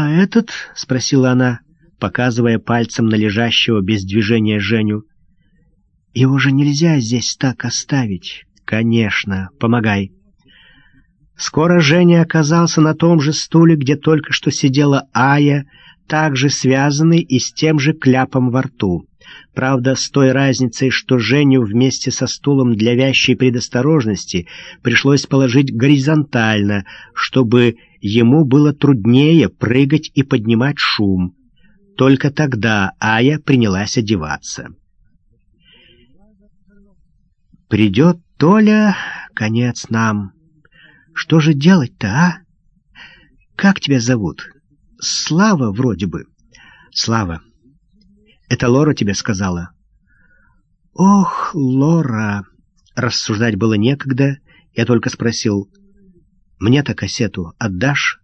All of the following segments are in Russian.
«А этот?» — спросила она, показывая пальцем на лежащего без движения Женю. «Его же нельзя здесь так оставить». «Конечно, помогай». Скоро Женя оказался на том же стуле, где только что сидела Ая, также связанный и с тем же кляпом во рту. Правда, с той разницей, что Женю вместе со стулом для вящей предосторожности пришлось положить горизонтально, чтобы ему было труднее прыгать и поднимать шум. Только тогда Ая принялась одеваться. «Придет Толя, конец нам. Что же делать-то, а? Как тебя зовут? Слава вроде бы. Слава. Это Лора тебе сказала? Ох, Лора. Рассуждать было некогда. Я только спросил. Мне-то кассету отдашь?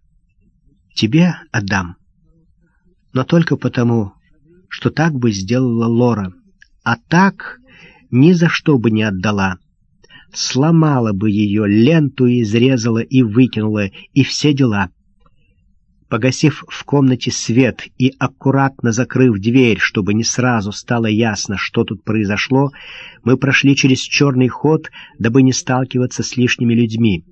Тебе отдам. Но только потому, что так бы сделала Лора. А так ни за что бы не отдала. Сломала бы ее, ленту изрезала и выкинула, и все дела. Погасив в комнате свет и аккуратно закрыв дверь, чтобы не сразу стало ясно, что тут произошло, мы прошли через черный ход, дабы не сталкиваться с лишними людьми.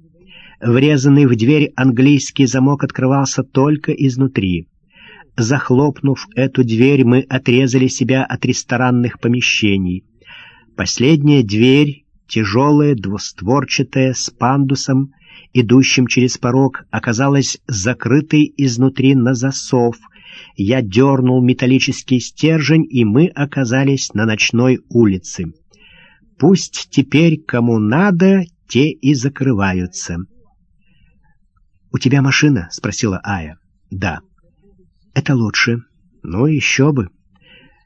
Врезанный в дверь английский замок открывался только изнутри. Захлопнув эту дверь, мы отрезали себя от ресторанных помещений. Последняя дверь, тяжелая, двустворчатая, с пандусом, идущим через порог, оказалась закрытой изнутри на засов. Я дернул металлический стержень, и мы оказались на ночной улице. Пусть теперь кому надо, те и закрываются. «У тебя машина?» — спросила Ая. «Да». «Это лучше». «Ну, еще бы».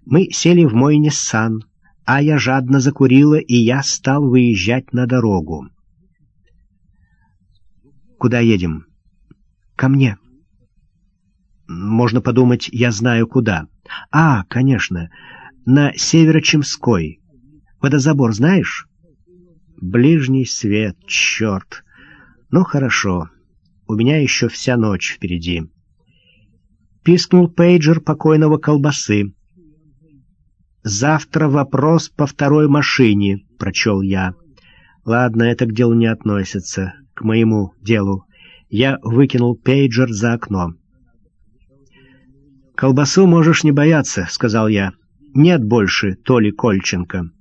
Мы сели в мой Ниссан, а я жадно закурила, и я стал выезжать на дорогу. «Куда едем?» «Ко мне». «Можно подумать, я знаю куда». «А, конечно, на Северочемской. Водозабор знаешь?» «Ближний свет, черт! Ну, хорошо, у меня еще вся ночь впереди». Пискнул пейджер покойного колбасы. «Завтра вопрос по второй машине», — прочел я. «Ладно, это к делу не относится к моему делу. Я выкинул пейджер за окно. «Колбасу можешь не бояться», — сказал я. «Нет больше Толи Кольченко».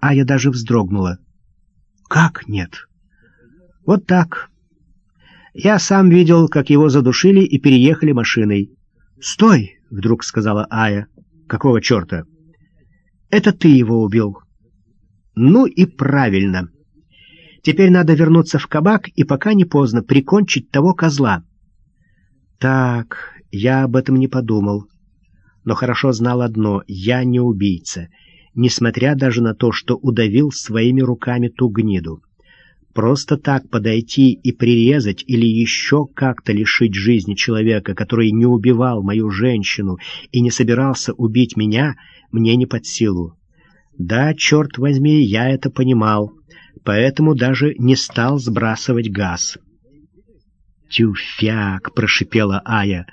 А я даже вздрогнула. «Как нет?» «Вот так. Я сам видел, как его задушили и переехали машиной». «Стой!» — вдруг сказала Ая. «Какого черта?» «Это ты его убил». «Ну и правильно». Теперь надо вернуться в кабак и пока не поздно прикончить того козла. Так, я об этом не подумал. Но хорошо знал одно — я не убийца, несмотря даже на то, что удавил своими руками ту гниду. Просто так подойти и прирезать или еще как-то лишить жизни человека, который не убивал мою женщину и не собирался убить меня, мне не под силу. Да, черт возьми, я это понимал поэтому даже не стал сбрасывать газ. «Тюфяк!» — прошипела Ая.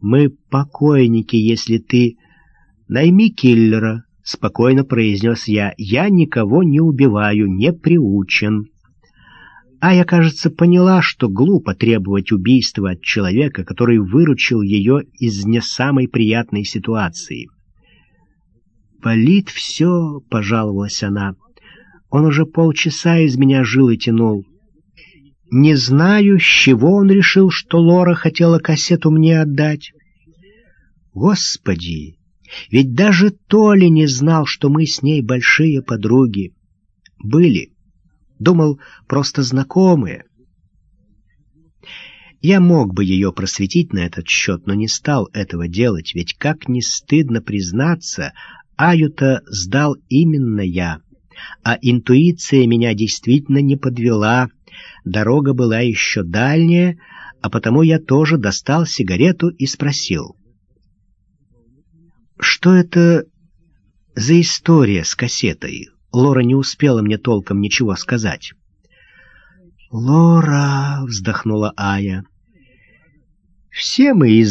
«Мы покойники, если ты...» «Найми киллера», — спокойно произнес я. «Я никого не убиваю, не приучен». Ая, кажется, поняла, что глупо требовать убийства от человека, который выручил ее из не самой приятной ситуации. «Болит все», — пожаловалась она. Он уже полчаса из меня жилы тянул. Не знаю, с чего он решил, что Лора хотела кассету мне отдать. Господи, ведь даже Толя не знал, что мы с ней большие подруги. Были. Думал, просто знакомые. Я мог бы ее просветить на этот счет, но не стал этого делать, ведь как не стыдно признаться, Аюта сдал именно я а интуиция меня действительно не подвела. Дорога была еще дальняя, а потому я тоже достал сигарету и спросил. «Что это за история с кассетой?» Лора не успела мне толком ничего сказать. «Лора!» — вздохнула Ая. «Все мы из